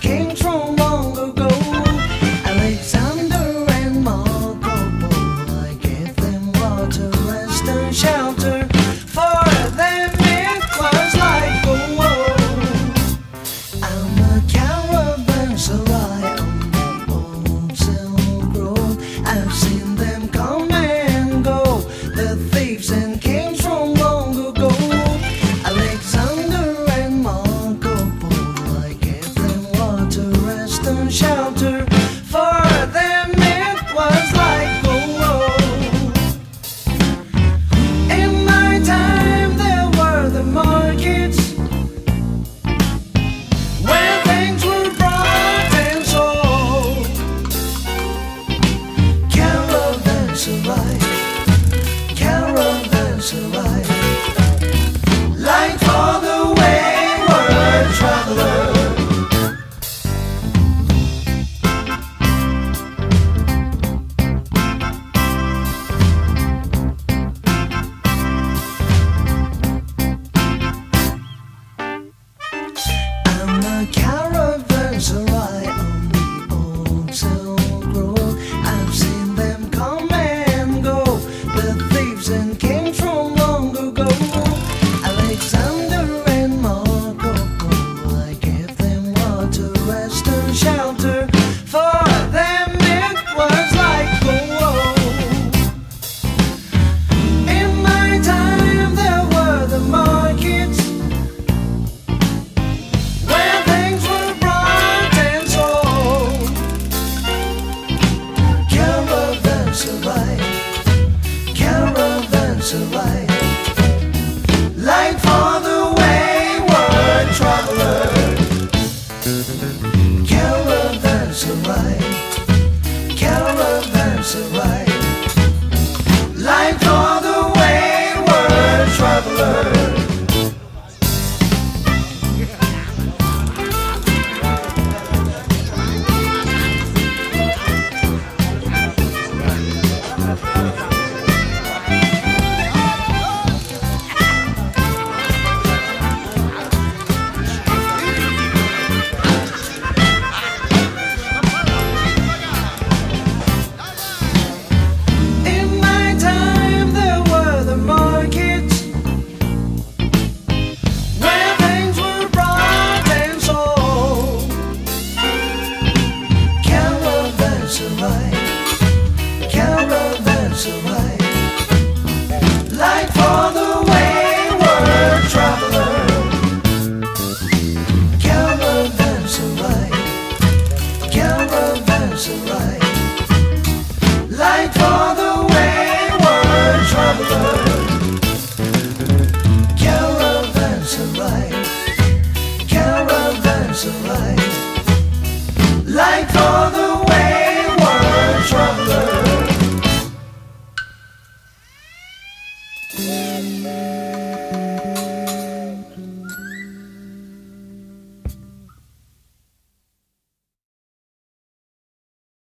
came from Arrive.